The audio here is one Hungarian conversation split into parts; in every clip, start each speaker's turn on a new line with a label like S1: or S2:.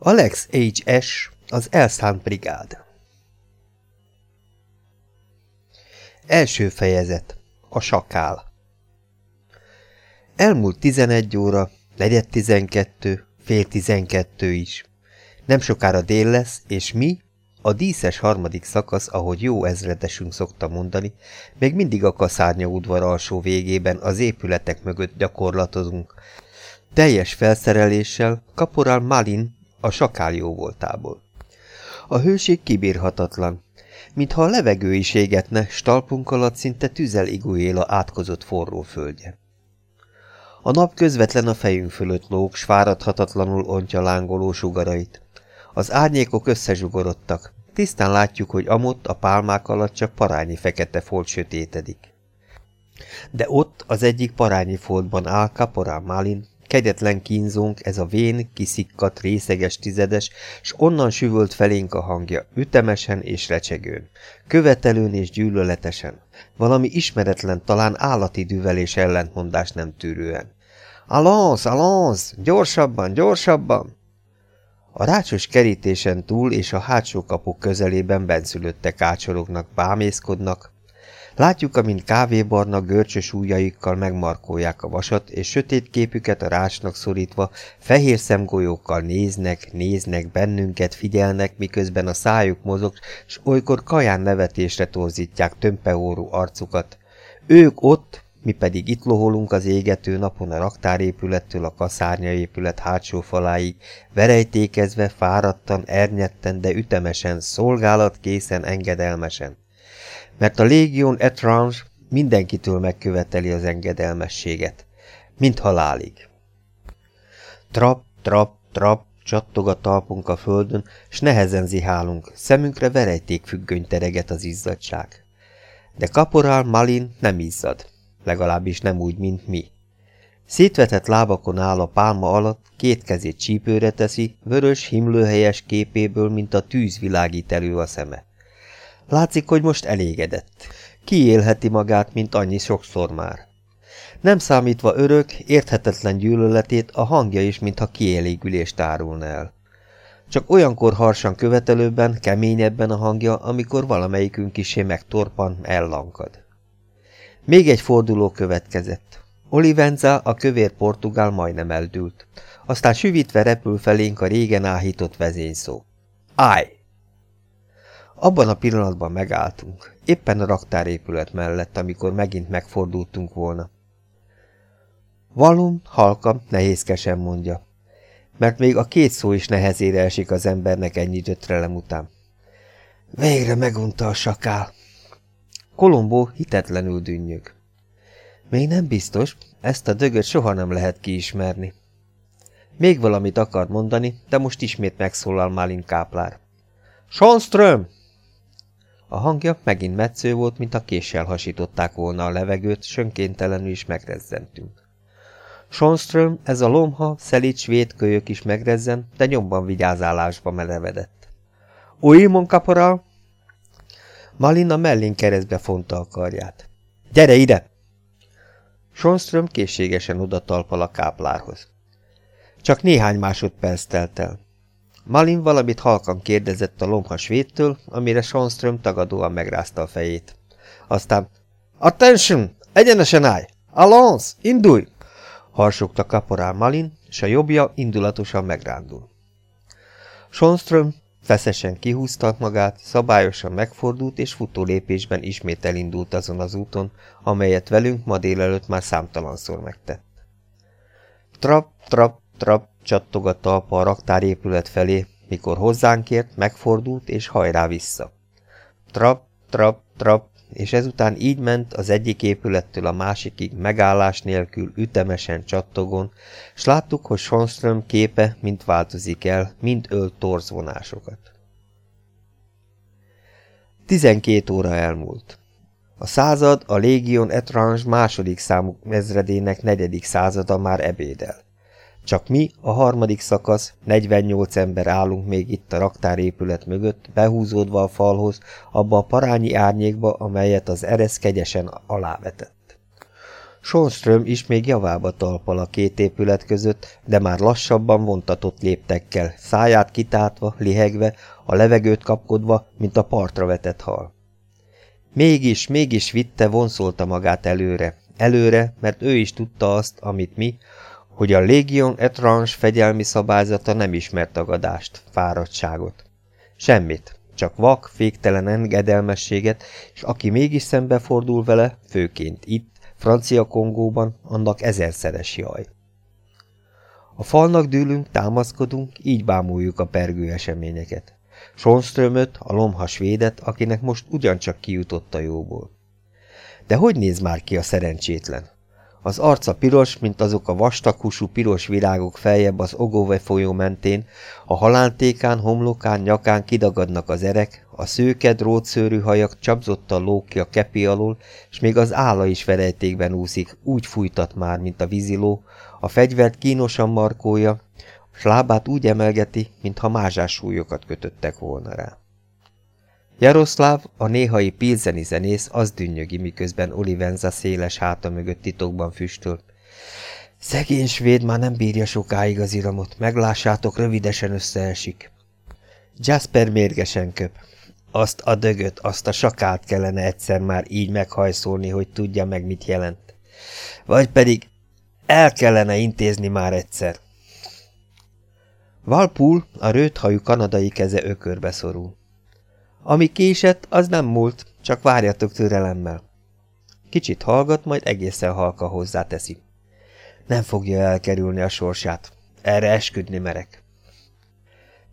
S1: Alex H.S. az elszánt brigád Első fejezet A sakál Elmúlt tizenegy óra, negyed tizenkettő, fél tizenkettő is. Nem sokára dél lesz, és mi, a díszes harmadik szakasz, ahogy jó ezredesünk szokta mondani, még mindig a kaszárnya udvar alsó végében az épületek mögött gyakorlatozunk. Teljes felszereléssel kaporál Malin a sakál jó voltából. A hőség kibírhatatlan. Mintha a levegő is égetne, stalpunk alatt szinte tüzel igújéla átkozott forró földje. A nap közvetlen a fejünk fölött lóg, s fáradhatatlanul ontja lángoló sugarait. Az árnyékok összezsugorodtak. Tisztán látjuk, hogy amott a pálmák alatt csak parányi fekete folt sötétedik. De ott az egyik parányi foltban áll Kaporán Malin, Kegyetlen kínzónk, ez a vén, kiszikkat, részeges tizedes, s onnan süvölt felénk a hangja, ütemesen és recsegőn, követelőn és gyűlöletesen, valami ismeretlen, talán állati düvelés ellentmondás nem tűrően. Alonz, alonz, gyorsabban, gyorsabban! A rácsos kerítésen túl és a hátsó kapuk közelében benszülöttek ácsorognak, bámészkodnak, Látjuk, amint kávébarna görcsös ujjaikkal megmarkolják a vasat, és sötét képüket a rácsnak szorítva, fehér szemgolyókkal néznek, néznek bennünket, figyelnek, miközben a szájuk mozog, s olykor kaján nevetésre torzítják tömpeóró arcukat. Ők ott, mi pedig itt loholunk az égető napon a raktárépülettől a kaszárnya épület hátsó faláig, verejtékezve, fáradtan, ernyetten, de ütemesen, szolgálatkészen, engedelmesen mert a légión etrange mindenkitől megköveteli az engedelmességet, mint halálig. Trap, trap, trap, csattog a talpunk a földön, s nehezen zihálunk, szemünkre verejték függöny tereget az izzadság. De kaporál Malin nem izzad, legalábbis nem úgy, mint mi. Szétvetett lábakon áll a pálma alatt, két kezét csípőre teszi, vörös, himlőhelyes képéből, mint a tűz világít elő a szeme. Látszik, hogy most elégedett. Kiélheti magát, mint annyi sokszor már. Nem számítva örök, érthetetlen gyűlöletét, a hangja is, mintha kielégülést árulna el. Csak olyankor harsan követelőbben, keményebben a hangja, amikor valamelyikünk isé megtorpan, ellankad. Még egy forduló következett. Olivenza, a kövér portugál majdnem eldült. Aztán süvítve repül felénk a régen áhított vezényszó. Állj! Abban a pillanatban megálltunk, éppen a raktárépület mellett, amikor megint megfordultunk volna. Valum, halkam, nehézkesen mondja, mert még a két szó is nehezére esik az embernek ennyi gyötrelem után. Végre megunta a sakál. Kolombó hitetlenül dünnyög. Még nem biztos, ezt a dögöt soha nem lehet kiismerni. Még valamit akar mondani, de most ismét megszólal Malin káplár. Sonström! A hangja megint metsző volt, mint a késsel hasították volna a levegőt, sönkéntelenül is megrezzentünk. Sonström, ez a lomha, szelíd svéd kölyök is megrezzen, de nyomban vigyázálásba merevedett. Újimon kaporal! Malina mellén keresztbe fonta a karját. Gyere ide! Sonström készségesen oda talpal a káplárhoz. Csak néhány másodperc telt el. Malin valamit halkan kérdezett a lomhas védtől, amire Sonström tagadóan megrázta a fejét. Aztán, Attention! Egyenesen állj! Allons! Indulj! harsogta kaporál Malin, és a jobbja indulatosan megrándul. Sonström feszesen kihúzta magát, szabályosan megfordult, és futó lépésben ismét elindult azon az úton, amelyet velünk ma délelőtt már számtalanszor megtett. Trap, trap, trap, csattog a talpa a raktárépület felé, mikor hozzánk ért, megfordult és hajrá vissza. Trap, trap, trap, és ezután így ment az egyik épülettől a másikig megállás nélkül ütemesen csattogon, s láttuk, hogy Sonström képe mind változik el, mind ölt torzvonásokat. Tizenkét óra elmúlt. A század a Légion Etrange második számú ezredének negyedik százada már ebédel. Csak mi, a harmadik szakasz, 48 ember állunk még itt a raktárépület mögött, behúzódva a falhoz, abba a parányi árnyékba, amelyet az eresz kegyesen alávetett. Sonström is még javába talpal a két épület között, de már lassabban vontatott léptekkel, száját kitátva, lihegve, a levegőt kapkodva, mint a partra vetett hal. Mégis, mégis vitte, vonszolta magát előre. Előre, mert ő is tudta azt, amit mi, hogy a Légion Etrange fegyelmi szabályzata nem ismert tagadást, fáradtságot. Semmit, csak vak, féktelen engedelmességet, és aki mégis szembefordul vele, főként itt, Francia Kongóban, annak ezerszeres jaj. A falnak dűlünk, támaszkodunk, így bámuljuk a pergő eseményeket. Sonströmöt, a lomhas védet, akinek most ugyancsak kijutott a jóból. De hogy néz már ki a szerencsétlen? Az arca piros, mint azok a vastaghúsú piros virágok feljebb az Ogove folyó mentén, a halántékán, homlokán, nyakán kidagadnak az erek, a szőke, drótszőrű hajak csapzottan lók ki kepi alól, és még az álla is felejtékben úszik, úgy fújtat már, mint a víziló, a fegyvert kínosan markója, s lábát úgy emelgeti, mintha mázsás súlyokat kötöttek volna rá. Jaroszláv, a néhai pilzeni zenész, az dünnyögi, miközben Olivenza széles háta mögött titokban füstöl. Szegény svéd már nem bírja sokáig az iramot, meglássátok, rövidesen összeesik. Jasper mérgesen köp. Azt a dögöt, azt a sakált kellene egyszer már így meghajszolni, hogy tudja meg, mit jelent. Vagy pedig el kellene intézni már egyszer. Valpul, a rőthajú kanadai keze ökörbe szorul. Ami késett, az nem múlt, csak várjatok türelemmel. Kicsit hallgat, majd egészen halka hozzáteszi. Nem fogja elkerülni a sorsát. Erre esküdni merek.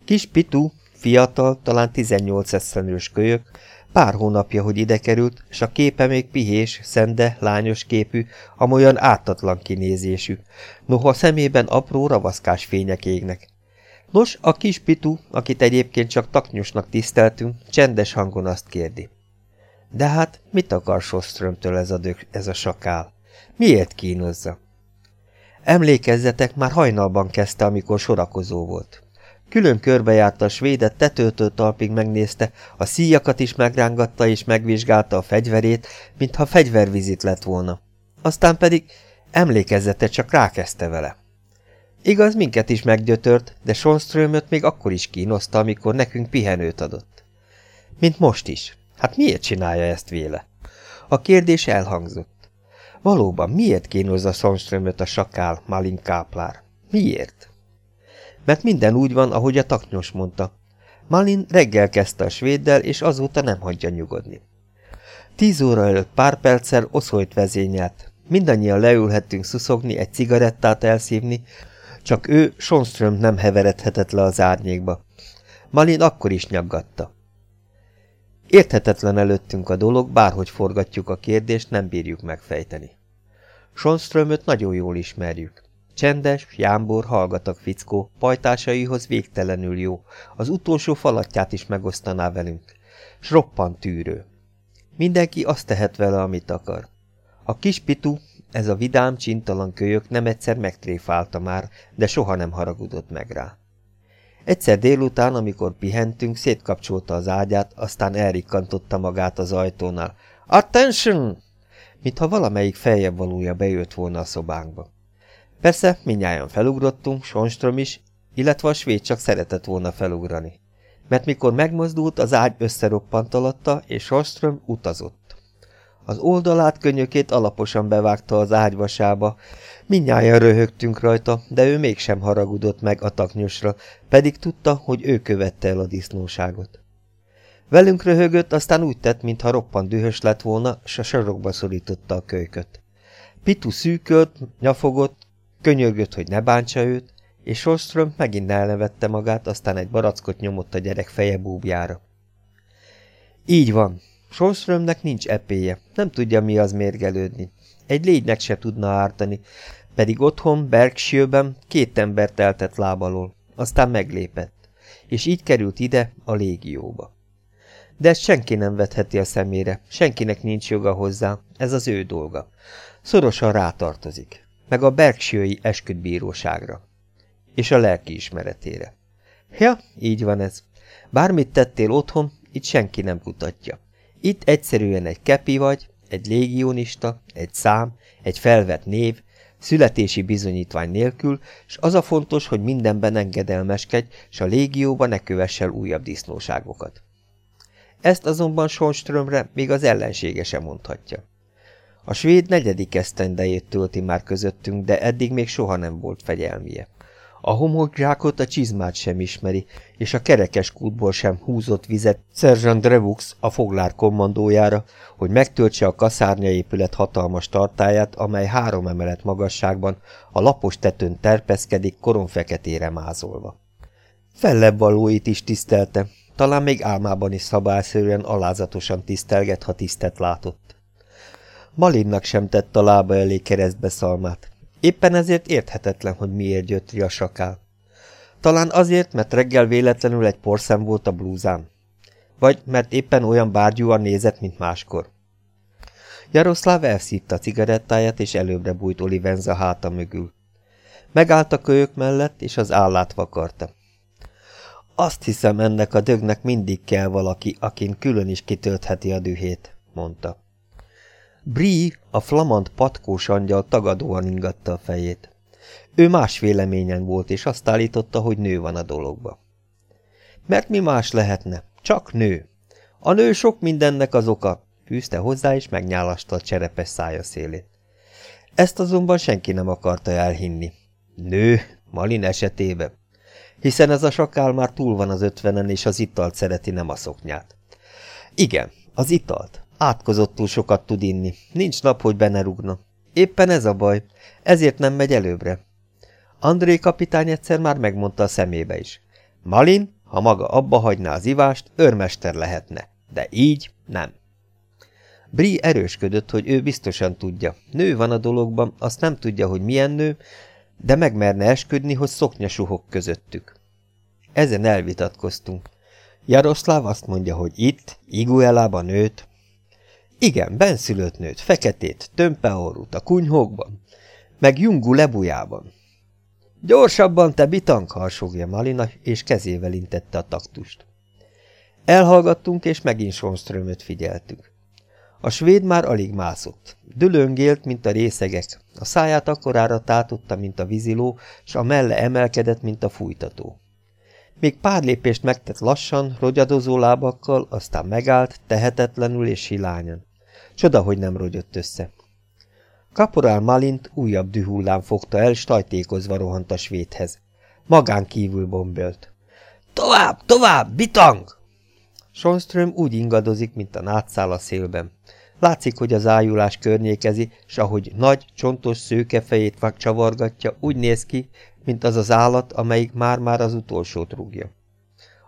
S1: Kis Pitu, fiatal, talán 18 eszenős kölyök, pár hónapja, hogy ide került, és a képe még pihés, szende, lányos képű, amolyan ártatlan kinézésű, noha szemében apró ravaszkás fények égnek. Nos, a kis Pitu, akit egyébként csak taknyosnak tiszteltünk, csendes hangon azt kérdi. De hát, mit akar Soströmtől ez a, dög, ez a sakál? Miért kínozza? Emlékezzetek, már hajnalban kezdte, amikor sorakozó volt. Külön körbejárta a svédet, tetőtől talpig megnézte, a szíjakat is megrángatta és megvizsgálta a fegyverét, mintha fegyvervizit lett volna. Aztán pedig emlékezzete csak rákezdte vele. Igaz, minket is meggyötört, de Sonströmöt még akkor is kínoszta, amikor nekünk pihenőt adott. Mint most is. Hát miért csinálja ezt véle? A kérdés elhangzott. Valóban, miért kínozza Sonströmöt a sakál, Malin káplár? Miért? Mert minden úgy van, ahogy a taknyos mondta. Malin reggel kezdte a svéddel, és azóta nem hagyja nyugodni. Tíz óra előtt pár perccel oszolyt vezényelt. Mindannyian leülhettünk szuszogni, egy cigarettát elszívni, csak ő, Sonström nem heveredhetett le az árnyékba. Malin akkor is nyaggatta. Érthetetlen előttünk a dolog, bárhogy forgatjuk a kérdést, nem bírjuk megfejteni. Sonströmöt nagyon jól ismerjük. Csendes, jámbor, hallgatag fickó, pajtásaihoz végtelenül jó, az utolsó falatját is megosztaná velünk, s roppant tűrő. Mindenki azt tehet vele, amit akar. A kis pitu, ez a vidám, csintalan kölyök nem egyszer megtréfálta már, de soha nem haragudott meg rá. Egyszer délután, amikor pihentünk, szétkapcsolta az ágyát, aztán elrikkantotta magát az ajtónál. Attention! Mintha valamelyik feljebb valója bejött volna a szobánkba. Persze, minnyáján felugrottunk, Sonström is, illetve a svéd csak szeretett volna felugrani. Mert mikor megmozdult, az ágy összeroppant alatta, és Sonström utazott. Az oldalát könyökét alaposan bevágta az ágyvasába. Mindnyájan röhögtünk rajta, de ő mégsem haragudott meg a taknyosra, pedig tudta, hogy ő követte el a disznóságot. Velünk röhögött, aztán úgy tett, mintha roppant dühös lett volna, s a sarokba szorította a kölyköt. Pitu szűkölt, nyafogott, könyörgött, hogy ne bántsa őt, és Sostrom megint elnevette magát, aztán egy barackot nyomott a gyerek feje búbjára. Így van, Sorströmnek nincs epéje, nem tudja mi az mérgelődni. Egy légynek se tudna ártani, pedig otthon, Berkshire-ben két ember teltett lábalól, aztán meglépett, és így került ide, a légióba. De ezt senki nem vetheti a szemére, senkinek nincs joga hozzá, ez az ő dolga. Szorosan rátartozik, meg a Berkshire-i esküdbíróságra, és a lelki ismeretére. Ja, így van ez. Bármit tettél otthon, itt senki nem kutatja. Itt egyszerűen egy kepi vagy, egy légionista, egy szám, egy felvett név, születési bizonyítvány nélkül, és az a fontos, hogy mindenben engedelmeskedj, és a légióba ne kövessel újabb disznóságokat. Ezt azonban Sonströmre még az ellensége sem mondhatja. A svéd negyedik esztendejét tölti már közöttünk, de eddig még soha nem volt fegyelmie. A homokzsákot a csizmát sem ismeri, és a kerekes kútból sem húzott vizet Sergeant Drevux a foglár kommandójára, hogy megtöltse a kaszárnya épület hatalmas tartáját, amely három emelet magasságban a lapos tetőn terpeszkedik, koronfeketére mázolva. Fellebb valóit is tisztelte, talán még álmában is szabályszerűen alázatosan tisztelget, ha tisztet látott. Malinnak sem tett a lába elé keresztbeszalmát, Éppen ezért érthetetlen, hogy miért jött a sakál. Talán azért, mert reggel véletlenül egy porszem volt a blúzán. Vagy mert éppen olyan bárgyúan nézett, mint máskor. Jaroszláv elszívta a cigarettáját, és előbbre bújt Olivenza háta mögül. Megállt a kölyök mellett, és az állát vakarta. Azt hiszem, ennek a dögnek mindig kell valaki, akin külön is kitöltheti a dühét, mondta. Brie, a flamand patkós angyal tagadóan ingatta a fejét. Ő más véleményen volt, és azt állította, hogy nő van a dologba. Mert mi más lehetne? Csak nő. A nő sok mindennek az oka, fűzte hozzá, és megnyálasta a cserepes szája szélét. Ezt azonban senki nem akarta elhinni. Nő, Malin esetében. Hiszen ez a sakál már túl van az ötvenen, és az italt szereti, nem a szoknyát. Igen, az italt. Átkozottul sokat tud inni. Nincs nap, hogy be ne rúgna. Éppen ez a baj. Ezért nem megy előbbre. André kapitány egyszer már megmondta a szemébe is. Malin, ha maga abba hagyná az ivást, őrmester lehetne. De így nem. Bri erősködött, hogy ő biztosan tudja. Nő van a dologban, azt nem tudja, hogy milyen nő, de megmerne esküdni, hogy szoknya suhok közöttük. Ezen elvitatkoztunk. Jaroszláv azt mondja, hogy itt, Iguelában nőtt, igen, benszülött nőt, feketét, tömpeorút a kunyhókban, meg Jungu lebujában. Gyorsabban, te bitank, harsogja Malina, és kezével intette a taktust. Elhallgattunk, és megint Sonströmöt figyeltük. A svéd már alig mászott. Dülöngélt, mint a részegek. A száját akkorára tátotta, mint a víziló, s a melle emelkedett, mint a fújtató. Még pár lépést megtett lassan, rogyadozó lábakkal, aztán megállt, tehetetlenül és silányan. Csoda, hogy nem rogyott össze. Kaporál Malint újabb dühullám fogta el, s tajtékozva rohant a svédhez. Magán kívül bombölt. Tovább, tovább, bitang! Sonström úgy ingadozik, mint a nátszál a szélben. Látszik, hogy az ájulás környékezi, s ahogy nagy, csontos szőke fejét csavargatja, úgy néz ki, mint az az állat, amelyik már-már az utolsót rúgja.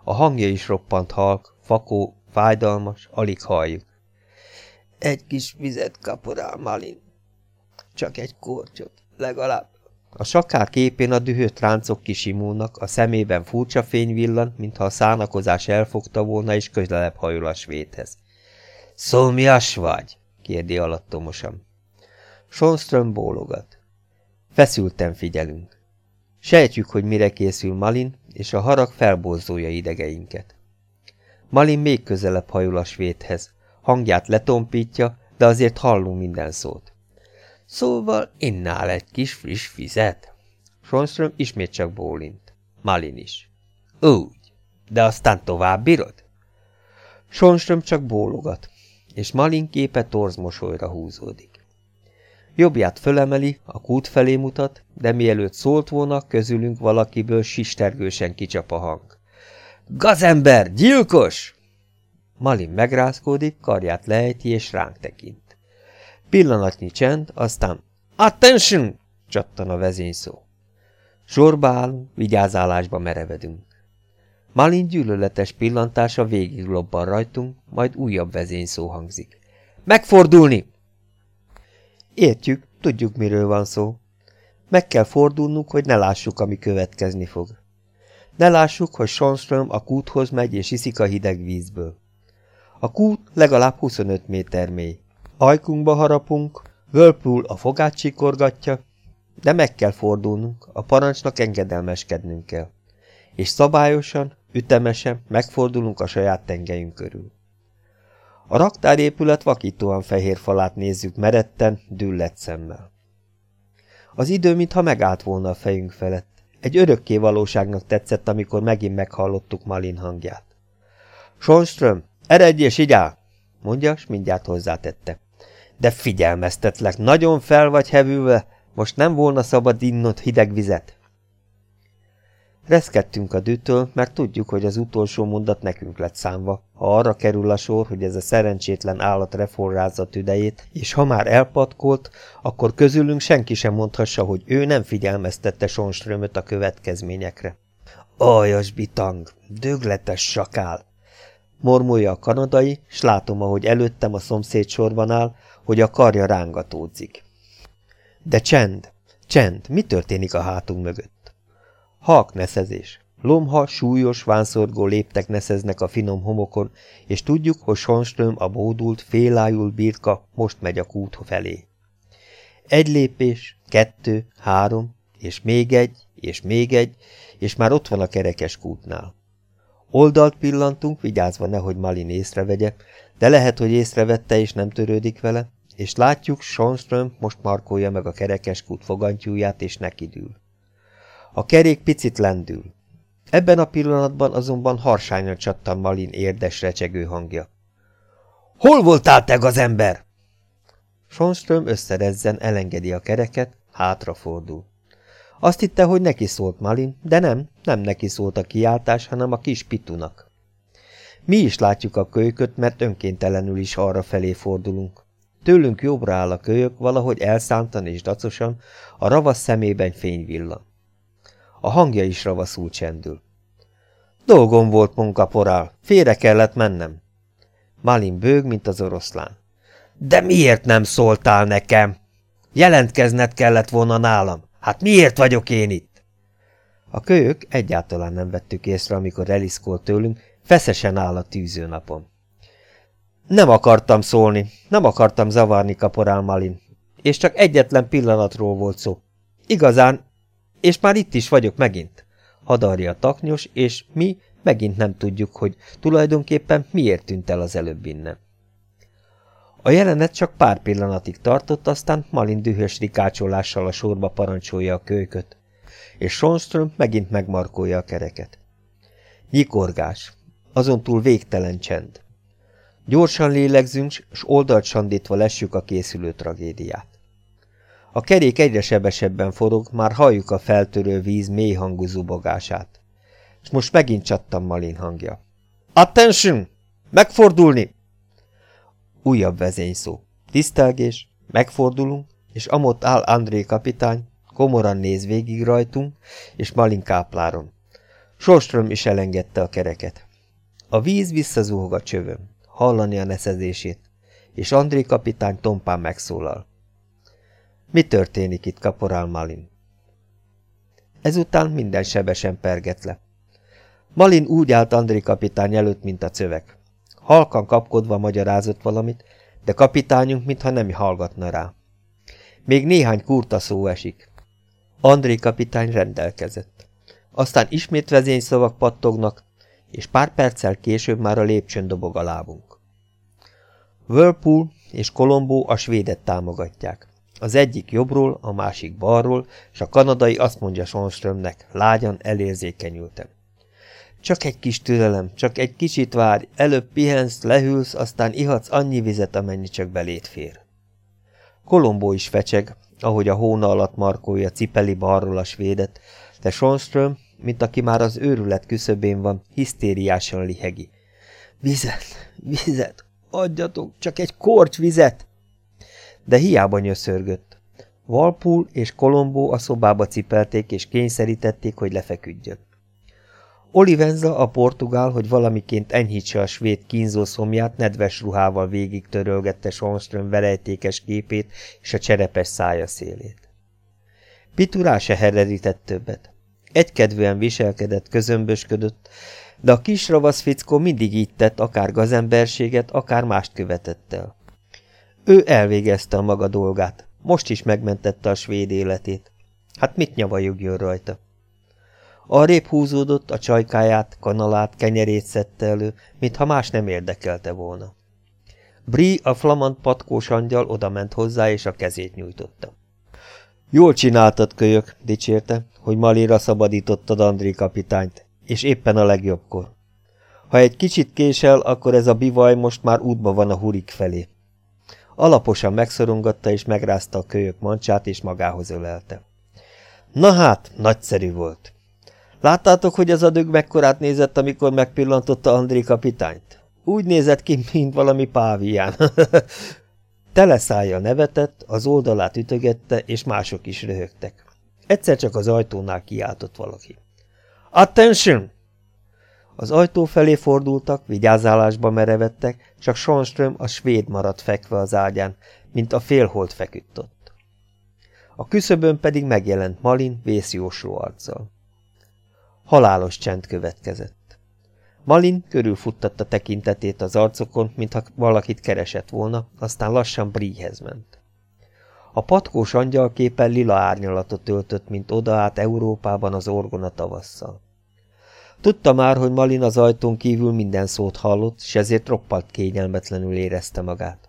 S1: A hangja is roppant halk, fakó, fájdalmas, alig halljuk. Egy kis vizet, kaporál Malin. Csak egy kortyot, legalább. A sakár képén a dühött ráncok kisimulnak, a szemében furcsa fény villan, mintha a szánakozás elfogta volna, és közelebb hajol a svédhez. Szolmias vagy? kérdi alattomosan. Sonström bólogat. Feszülten figyelünk. Sejtjük, hogy mire készül Malin, és a harag felborzolja idegeinket. Malin még közelebb hajol a svédhez, hangját letompítja, de azért hallunk minden szót. Szóval innál egy kis friss fizet? Sonström ismét csak bólint. Malin is. Úgy, de aztán tovább bírod? Sonström csak bólogat, és Malin képe torz mosolyra húzódik. Jobbját fölemeli, a kút felé mutat, de mielőtt szólt volna, közülünk valakiből sistergősen kicsap a hang. Gazember, gyilkos! Malin megrázkódik, karját lejti és ránk tekint. Pillanatnyi csend, aztán Attention! csattan a vezényszó. Sorba állunk, vigyázálásba merevedünk. Malin gyűlöletes pillantása végig lobban rajtunk, majd újabb vezényszó hangzik. Megfordulni! Értjük, tudjuk, miről van szó. Meg kell fordulnunk, hogy ne lássuk, ami következni fog. Ne lássuk, hogy Sonström a kúthoz megy és iszik a hideg vízből. A kút legalább 25 méter mély. Ajkunkba harapunk, Whirlpool a fogát csikorgatja, de meg kell fordulnunk, a parancsnak engedelmeskednünk kell. És szabályosan, ütemesen megfordulunk a saját tengelyünk körül. A raktárépület vakítóan fehér falát nézzük meretten, düllett szemmel. Az idő, mintha megállt volna a fejünk felett. Egy örökké valóságnak tetszett, amikor megint meghallottuk Malin hangját. Sonström, eredj és igyál! mondja, s mindjárt hozzátette. De figyelmeztetlek, nagyon fel vagy hevülve, most nem volna szabad innod hideg vizet. Reszkedtünk a dűtől, mert tudjuk, hogy az utolsó mondat nekünk lett számva, ha arra kerül a sor, hogy ez a szerencsétlen állat reforrázza tüdejét, és ha már elpatkolt, akkor közülünk senki sem mondhassa, hogy ő nem figyelmeztette Sonströmöt a következményekre. Ajas bitang, dögletes sakál! Mormolja a kanadai, s látom, ahogy előttem a szomszéd sorban áll, hogy a karja rángatódzik. De csend, csend, mi történik a hátunk mögött? Halk neszezés. Lomha, súlyos, vánszorgó léptek neszeznek a finom homokon, és tudjuk, hogy Sonström a bódult, félájul birka most megy a kút felé. Egy lépés, kettő, három, és még egy, és még egy, és már ott van a kerekes kútnál. Oldalt pillantunk, vigyázva nehogy Malin észrevegye, de lehet, hogy észrevette és nem törődik vele, és látjuk, Sonström most markolja meg a kerekes kút fogantyúját, és nekidül. A kerék picit lendül. Ebben a pillanatban azonban harsányan csattan Malin érdes recsegő hangja. – Hol voltál te az ember? Sonström összerezzen, elengedi a kereket, hátrafordul. Azt hitte, hogy neki szólt Malin, de nem, nem neki szólt a kiáltás, hanem a kis pitunak. Mi is látjuk a kölyköt, mert önkéntelenül is arra felé fordulunk. Tőlünk jobbra áll a kölyök, valahogy elszántan és dacosan, a ravasz szemében fény villan. A hangja is ravaszul csendül. Dolgom volt, munkaporál, félre kellett mennem. Malin bőg, mint az oroszlán. De miért nem szóltál nekem? Jelentkezned kellett volna nálam. Hát miért vagyok én itt? A kölyök egyáltalán nem vettük észre, amikor eliszkolt tőlünk, feszesen áll a tűzőnapon. Nem akartam szólni, nem akartam zavarni kaporál Malin, és csak egyetlen pillanatról volt szó. Igazán és már itt is vagyok megint. Hadarja taknyos, és mi megint nem tudjuk, hogy tulajdonképpen miért tűnt el az előbb innen. A jelenet csak pár pillanatig tartott, aztán Malin dühös rikácsolással a sorba parancsolja a kölyköt, és Sonström megint megmarkolja a kereket. Nyikorgás, azon túl végtelen csend. Gyorsan lélegzünk, s oldalt sandítva lessük a készülő tragédiát. A kerék egyre sebesebben forog, már halljuk a feltörő víz mély hangú zubogását. És most megint csattam Malin hangja. Attention! Megfordulni! Újabb vezényszó. Tisztelgés, megfordulunk, és amott áll André kapitány, komoran néz végig rajtunk, és Malin kápláron. Sorström is elengedte a kereket. A víz visszazuhog a csövön, hallani a neszezését, és André kapitány tompán megszólal. Mi történik itt, kaporál Malin? Ezután minden sebesen perget le. Malin úgy állt Andri kapitány előtt, mint a cövek. Halkan kapkodva magyarázott valamit, de kapitányunk mintha nem hallgatna rá. Még néhány kurta szó esik. André kapitány rendelkezett. Aztán ismét vezényszavak pattognak, és pár perccel később már a lépcsőn dobog a lábunk. Whirlpool és Colombo a svédet támogatják. Az egyik jobbról, a másik balról, és a kanadai azt mondja Sonströmnek, lágyan elérzékenyültem. Csak egy kis türelem, csak egy kicsit várj, előbb pihensz, lehűlsz, aztán ihatsz annyi vizet, amennyi csak belét fér. Kolombó is fecseg, ahogy a hóna alatt markolja cipeli balról a svédet, de Sonström, mint aki már az őrület küszöbén van, hisztériásan lihegi. Vizet, vizet, adjatok, csak egy korcs vizet! De hiába nyöszörgött. Valpul és Kolombó a szobába cipelték és kényszerítették, hogy lefeküdjön. Olivenza, a portugál, hogy valamiként enyhítse a svéd kínzó szomját, nedves ruhával végig törölgette Sonström verejtékes képét és a cserepes szája szélét. Piturá se heredített többet. Egykedvűen viselkedett, közömbösködött, de a kis ravasz fickó mindig így tett, akár gazemberséget, akár mást követett el. Ő elvégezte a maga dolgát. Most is megmentette a svéd életét. Hát mit nyavajogjon rajta? Arrébb húzódott, a csajkáját, kanalát, kenyerét szedte elő, mintha más nem érdekelte volna. Bri, a flamand patkós angyal odament hozzá, és a kezét nyújtotta. Jól csináltad, kölyök, dicsérte, hogy Malira szabadítottad André kapitányt, és éppen a legjobbkor. Ha egy kicsit késel, akkor ez a bivaj most már útba van a hurik felé. Alaposan megszorongatta és megrázta a kölyök mancsát, és magához ölelte. Na hát, nagyszerű volt. Láttátok, hogy az a dög mekkorát nézett, amikor megpillantotta André kapitányt? Úgy nézett ki, mint valami pávián. Teleszájjal nevetett, az oldalát ütögette, és mások is röhögtek. Egyszer csak az ajtónál kiáltott valaki. Attention! Az ajtó felé fordultak, vigyázálásba merevettek, csak Sonström a svéd maradt fekve az ágyán, mint a félhold feküdt ott. A küszöbön pedig megjelent Malin vészjósó arccal. Halálos csend következett. Malin körülfuttatta tekintetét az arcokon, mintha valakit keresett volna, aztán lassan Bríhez ment. A patkós angyalképen lila árnyalatot öltött, mint oda át Európában az orgona tavasszal. Tudta már, hogy Malin az ajtón kívül minden szót hallott, s ezért roppant kényelmetlenül érezte magát.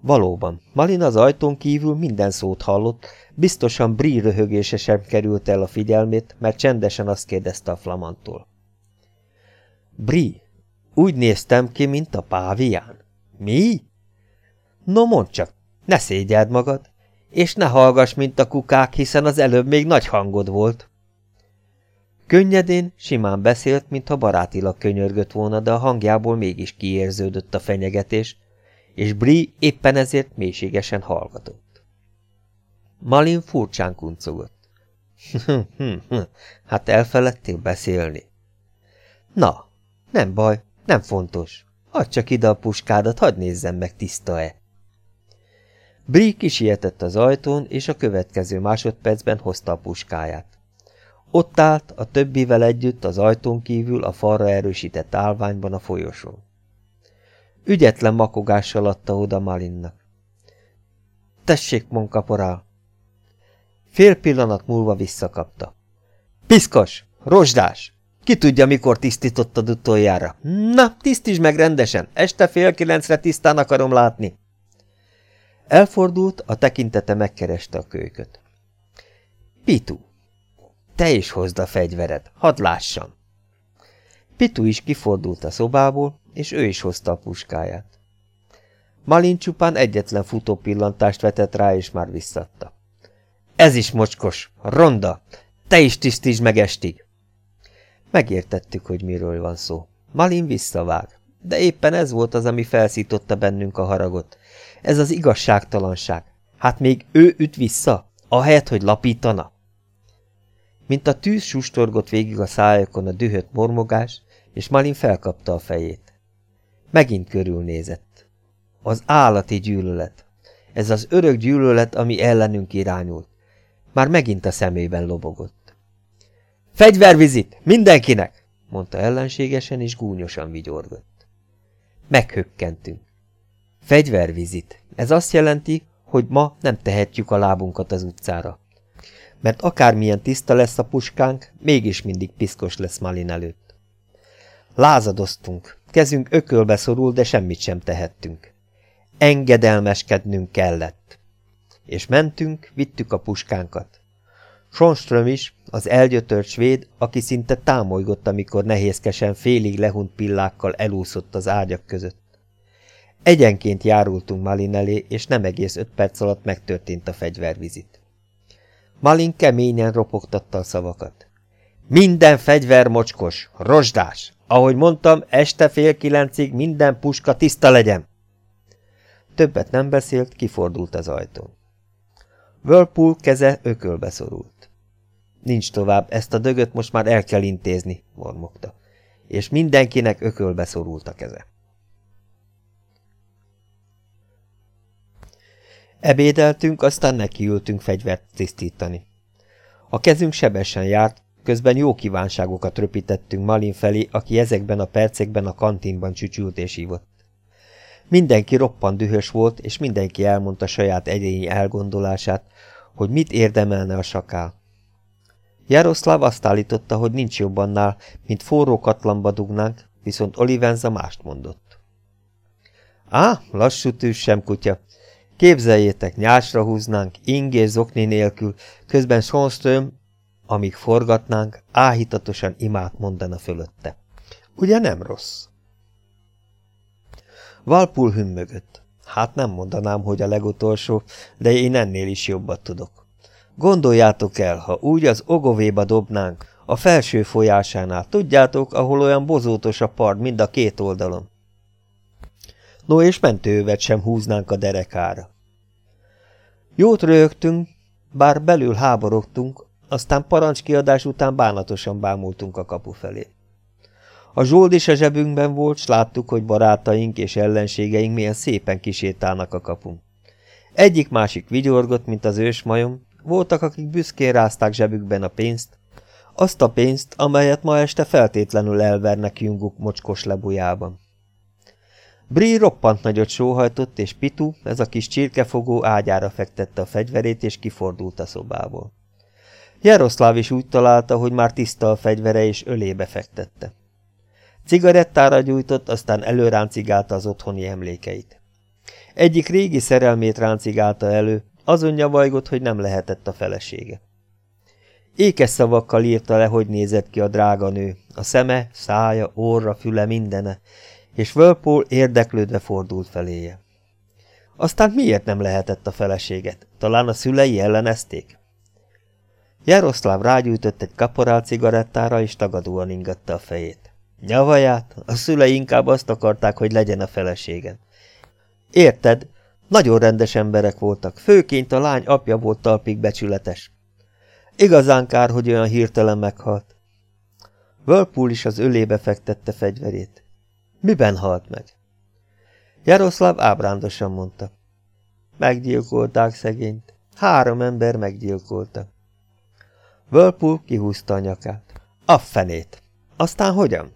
S1: Valóban, Malin az ajtón kívül minden szót hallott, biztosan Bri röhögése sem került el a figyelmét, mert csendesen azt kérdezte a flamantól. Bri, úgy néztem ki, mint a pávián. Mi? No mondd csak, ne szégyeld magad, és ne hallgass, mint a kukák, hiszen az előbb még nagy hangod volt. Könnyedén, simán beszélt, mintha barátilag könyörgött volna, de a hangjából mégis kiérződött a fenyegetés, és Bri éppen ezért mélységesen hallgatott. Malin furcsán kuncogott. hát elfeledtél beszélni. Na, nem baj, nem fontos. Add csak ide a puskádat, hadd nézzem meg, tiszta-e. Bri kisietett az ajtón, és a következő másodpercben hozta a puskáját. Ott állt a többivel együtt az ajtón kívül a falra erősített állványban a folyosón. Ügyetlen makogással adta oda Malinnak. Tessék, monkaporál! Fél pillanat múlva visszakapta. Piszkos! Rozsdás! Ki tudja, mikor tisztítottad utoljára? Na, tisztíts meg rendesen! Este fél kilencre tisztán akarom látni! Elfordult, a tekintete megkereste a kölyköt. Pitu, te is hozd a fegyvered, hadd lássam! Pitu is kifordult a szobából, és ő is hozta a puskáját. Malin csupán egyetlen futó pillantást vetett rá, és már visszadta. Ez is mocskos, ronda, te is tisztítsd meg estig! Megértettük, hogy miről van szó. Malin visszavág, de éppen ez volt az, ami felszította bennünk a haragot. Ez az igazságtalanság. Hát még ő üt vissza, ahelyett, hogy lapítana. Mint a tűz sustorgott végig a szájokon a dühött mormogás, és Malin felkapta a fejét. Megint körülnézett. Az állati gyűlölet. Ez az örök gyűlölet, ami ellenünk irányult. Már megint a szemében lobogott. Fegyvervizit! Mindenkinek! mondta ellenségesen és gúnyosan vigyorgott. Meghökkentünk. Fegyvervizit. Ez azt jelenti, hogy ma nem tehetjük a lábunkat az utcára mert akármilyen tiszta lesz a puskánk, mégis mindig piszkos lesz Malin előtt. Lázadoztunk, kezünk ökölbe szorul, de semmit sem tehettünk. Engedelmeskednünk kellett. És mentünk, vittük a puskánkat. Sonström is, az elgyötört svéd, aki szinte támolygott, amikor nehézkesen félig lehunt pillákkal elúszott az ágyak között. Egyenként járultunk Malin elé, és nem egész öt perc alatt megtörtént a fegyvervizit. Malin keményen ropogtatta a szavakat. Minden fegyver mocskos, rozsdás. Ahogy mondtam, este fél kilencig minden puska tiszta legyen. Többet nem beszélt, kifordult az ajtón. Whirlpool keze ökölbe szorult. Nincs tovább, ezt a dögöt most már el kell intézni, mormogta. És mindenkinek ökölbe szorult a keze. Ebédeltünk, aztán nekiültünk fegyvert tisztítani. A kezünk sebesen járt, közben jó kívánságokat röpítettünk Malin felé, aki ezekben a percekben a kantinban csücsült és ívott. Mindenki roppant dühös volt, és mindenki elmondta saját egyéni elgondolását, hogy mit érdemelne a sakál. Jaroszláv azt állította, hogy nincs jobb annál, mint forró katlanba dugnánk, viszont Olivenza mást mondott. Á, lassú tűz sem kutya. Képzeljétek, nyásra húznánk, ing és zokni nélkül, közben Sonström, amíg forgatnánk, áhítatosan imát mondana fölötte. Ugye nem rossz? Valpul hümmögött. Hát nem mondanám, hogy a legutolsó, de én ennél is jobbat tudok. Gondoljátok el, ha úgy az ogovéba dobnánk, a felső folyásánál, tudjátok, ahol olyan bozótos a part mind a két oldalon. No, és mentőövet sem húznánk a derekára. Jót rögtünk, bár belül háborogtunk, aztán parancskiadás után bánatosan bámultunk a kapu felé. A zsold is a zsebünkben volt, s láttuk, hogy barátaink és ellenségeink milyen szépen kisétálnak a kapun. Egyik-másik vigyorgott, mint az ősmajom, voltak, akik büszkén rázták zsebükben a pénzt, azt a pénzt, amelyet ma este feltétlenül elvernek Junguk mocskos lebujában. Bri roppant nagyot sóhajtott, és Pitu, ez a kis csirkefogó ágyára fektette a fegyverét, és kifordult a szobából. Jaroszláv is úgy találta, hogy már tiszta a fegyvere, és ölébe fektette. Cigarettára gyújtott, aztán előráncigálta az otthoni emlékeit. Egyik régi szerelmét ráncigálta elő, azon nyavajgott, hogy nem lehetett a felesége. Ékes szavakkal írta le, hogy nézett ki a drága nő, a szeme, szája, orra, füle, mindene, és Whirlpool érdeklődve fordult feléje. Aztán miért nem lehetett a feleséget? Talán a szülei ellenezték? Jaroszláv rágyújtott egy kaporál cigarettára, és tagadóan ingatta a fejét. Nyavaját, a szülei inkább azt akarták, hogy legyen a feleségen. Érted? Nagyon rendes emberek voltak, főként a lány apja volt talpig becsületes. Igazán kár, hogy olyan hirtelen meghalt. Whirlpool is az ölébe fektette fegyverét. Miben halt meg? Jaroszláv ábrándosan mondta. Meggyilkolták szegényt. Három ember meggyilkolta. Whirlpool kihúzta a nyakát. A fenét. Aztán hogyan?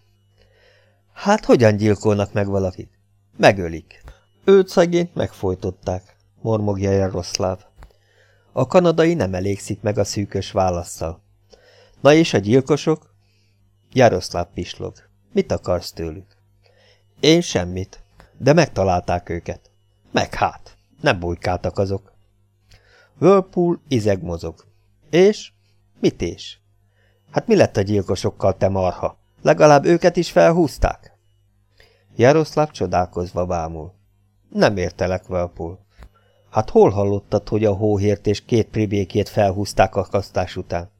S1: Hát hogyan gyilkolnak meg valakit? Megölik. Őt szegényt megfojtották, mormogja Jaroszláv. A kanadai nem elégszik meg a szűkös válaszsal. Na és a gyilkosok? Jaroszláv pislog. Mit akarsz tőlük? Én semmit, de megtalálták őket. Meg hát, nem bujkáltak azok. Whirlpool izeg mozog. És? Mit és? Hát mi lett a gyilkosokkal, te marha? Legalább őket is felhúzták? Jaroszláv csodálkozva bámul. Nem értelek, Whirlpool. Hát hol hallottad, hogy a hóhért és két pribékét felhúzták a kasztás után?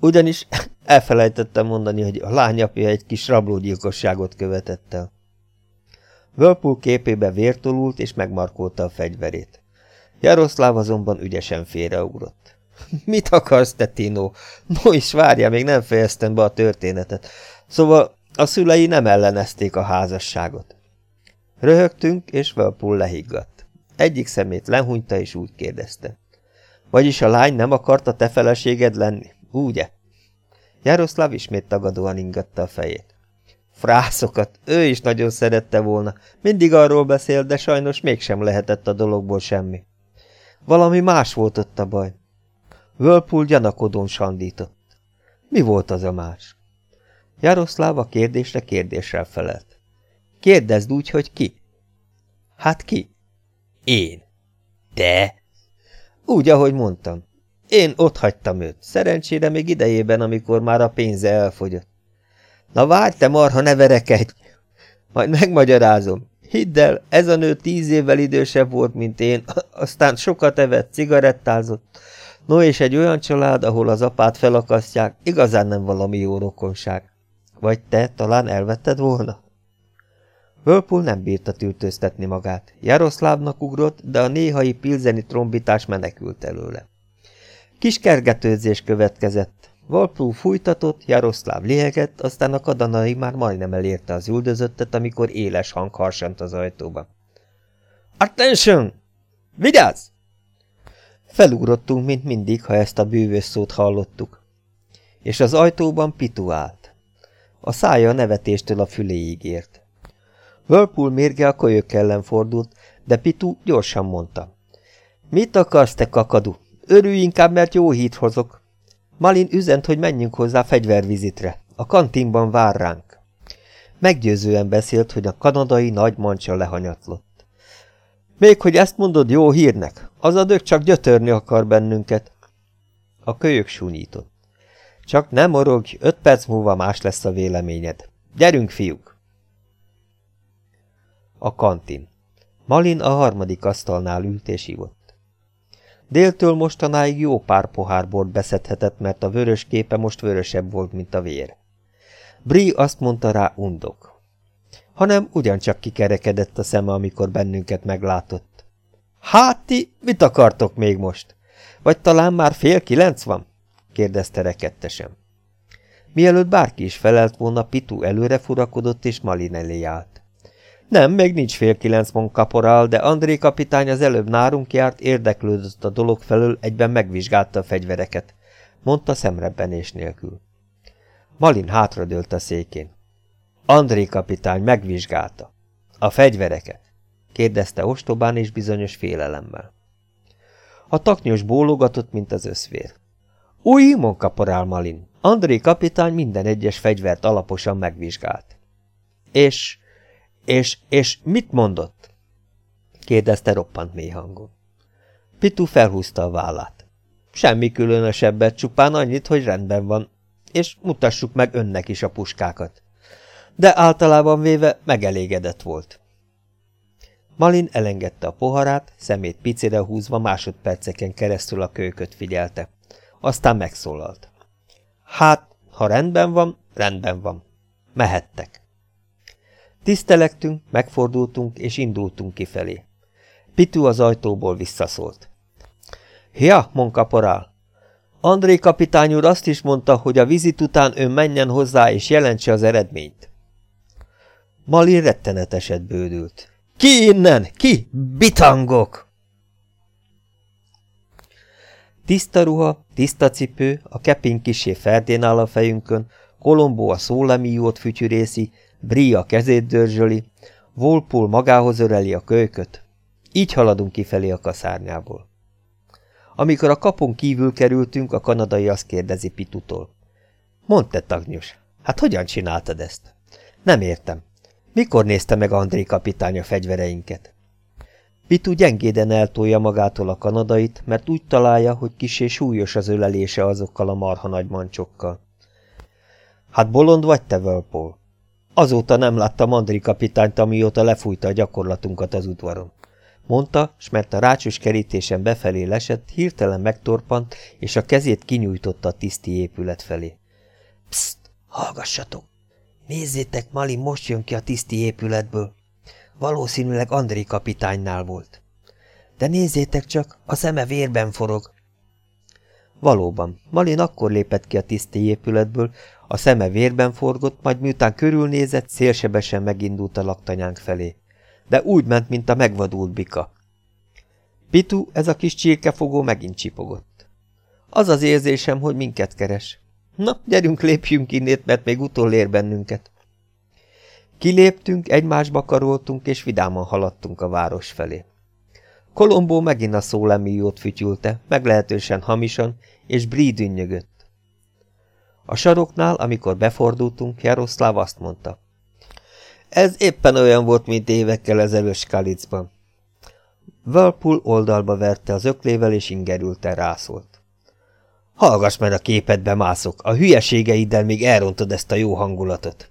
S1: Ugyanis elfelejtettem mondani, hogy a lányapja egy kis rablógyilkosságot követett el. Whirlpool képébe vértolult és megmarkolta a fegyverét. Jaroszláv azonban ügyesen félreugrott. Mit akarsz, te, Tino? No is várja, még nem fejeztem be a történetet. Szóval a szülei nem ellenezték a házasságot. Röhögtünk, és Whirlpool lehiggadt. Egyik szemét lehunyta, és úgy kérdezte. Vagyis a lány nem akarta te feleséged lenni, ugye? Jaroszláv ismét tagadóan ingatta a fejét. Frászokat, ő is nagyon szerette volna. Mindig arról beszél, de sajnos mégsem lehetett a dologból semmi. Valami más volt ott a baj. Whirlpool gyanakodón sandított. Mi volt az a más? Jaroszláv a kérdésre kérdéssel felelt. Kérdezd úgy, hogy ki? Hát ki? Én. Te? Úgy, ahogy mondtam. Én ott hagytam őt, szerencsére még idejében, amikor már a pénze elfogyott. Na várj, te marha, ne verekedj! Majd megmagyarázom. Hidd el, ez a nő tíz évvel idősebb volt, mint én, aztán sokat evett, cigarettázott. No, és egy olyan család, ahol az apát felakasztják, igazán nem valami jó rokonság. Vagy te talán elvetted volna? Whirlpool nem bírta tűrtőztetni magát. Jaroszlávnak ugrott, de a néhai pilzeni trombitás menekült előle. Kis kergetőzés következett. Whirlpool fújtatott, Jaroszláv lihegett, aztán a kadanai már majdnem elérte az üldözöttet, amikor éles hang harsant az ajtóba. Attention! Vigyázz! Felugrottunk, mint mindig, ha ezt a bűvös szót hallottuk. És az ajtóban Pitu állt. A szája a nevetéstől a füléig ért. Whirlpool mérge a kölyök ellen fordult, de Pitu gyorsan mondta. Mit akarsz, te kakadu? Örülj inkább, mert jó hírt hozok. Malin üzent, hogy menjünk hozzá fegyvervizitre. A kantinban vár ránk. Meggyőzően beszélt, hogy a kanadai nagy mancsa lehanyatlott. Még hogy ezt mondod jó hírnek, az a dög csak gyötörni akar bennünket. A kölyök súnyított. Csak nem morogj, öt perc múlva más lesz a véleményed. Gyerünk, fiúk! A kantin. Malin a harmadik asztalnál ült és ivott. Déltől mostanáig jó pár pohár bort beszedhetett, mert a vörös képe most vörösebb volt, mint a vér. Bri azt mondta rá undok. Hanem ugyancsak kikerekedett a szeme, amikor bennünket meglátott. Hát ti, mit akartok még most? Vagy talán már fél kilenc van? kérdezte rekettesen. Mielőtt bárki is felelt volna, Pitu előre furakodott és Malin elé állt. Nem, még nincs fél kilenc kaporál, de André kapitány az előbb nárunk járt, érdeklődött a dolog felől, egyben megvizsgálta a fegyvereket, mondta szemrebbenés nélkül. Malin hátradőlt a székén. André kapitány megvizsgálta. A fegyvereket? kérdezte ostobán és bizonyos félelemmel. A taknyos bólogatott, mint az összvér. Új, kaporál Malin. André kapitány minden egyes fegyvert alaposan megvizsgált. És, és, és mit mondott? kérdezte roppant mély hangon. Pitu felhúzta a vállát. Semmi különösebbet, csupán annyit, hogy rendben van, és mutassuk meg önnek is a puskákat. De általában véve megelégedett volt. Malin elengedte a poharát, szemét picire húzva másodperceken keresztül a kölyköt figyelte. Aztán megszólalt. Hát, ha rendben van, rendben van. Mehettek. Tisztelektünk, megfordultunk és indultunk kifelé. Pitu az ajtóból visszaszólt. Ja, monkaporál. André kapitány úr azt is mondta, hogy a vizit után ön menjen hozzá és jelentse az eredményt. Mali retteneteset bődült. Ki innen? Ki? Bitangok! Tiszta ruha, tiszta cipő, a kepin kisé ferdén áll a fejünkön, Kolombó a szólemiót fütyürészi, Bri a kezét dörzsöli, Volpul magához öreli a kölyköt. Így haladunk kifelé a kaszárnyából. Amikor a kapon kívül kerültünk, a kanadai azt kérdezi Pitutól. Mondd te, tagnyos, hát hogyan csináltad ezt? Nem értem. Mikor nézte meg André kapitány a fegyvereinket? Pitu gyengéden eltolja magától a kanadait, mert úgy találja, hogy kisé súlyos az ölelése azokkal a marha nagy. Hát bolond vagy te, Völpol? Azóta nem láttam Andri kapitányt, amióta lefújta a gyakorlatunkat az udvaron. Mondta, s mert a rácsos kerítésen befelé lesett, hirtelen megtorpant, és a kezét kinyújtotta a tiszti épület felé. Pszt, hallgassatok! Nézzétek, Mali most jön ki a tiszti épületből. Valószínűleg André kapitánynál volt. De nézzétek csak, a szeme vérben forog. Valóban, Malin akkor lépett ki a tiszti épületből, a szeme vérben forgott, majd miután körülnézett, szélsebesen megindult a laktanyánk felé. De úgy ment, mint a megvadult bika. Pitu, ez a kis csirkefogó megint csipogott. Az az érzésem, hogy minket keres. Na, gyerünk, lépjünk innét, mert még utolér bennünket. Kiléptünk, egymásba karoltunk, és vidáman haladtunk a város felé. Kolombó megint a szólemiót fütyülte, meglehetősen hamisan, és Brí dünnyögött. A saroknál, amikor befordultunk, Jaroszláv azt mondta. Ez éppen olyan volt, mint évekkel ezelőtt Skalicban. Whirlpool oldalba verte az öklével, és ingerülten rászólt. Hallgass, mert a képedbe mászok, a hülyeségeiddel még elrontod ezt a jó hangulatot.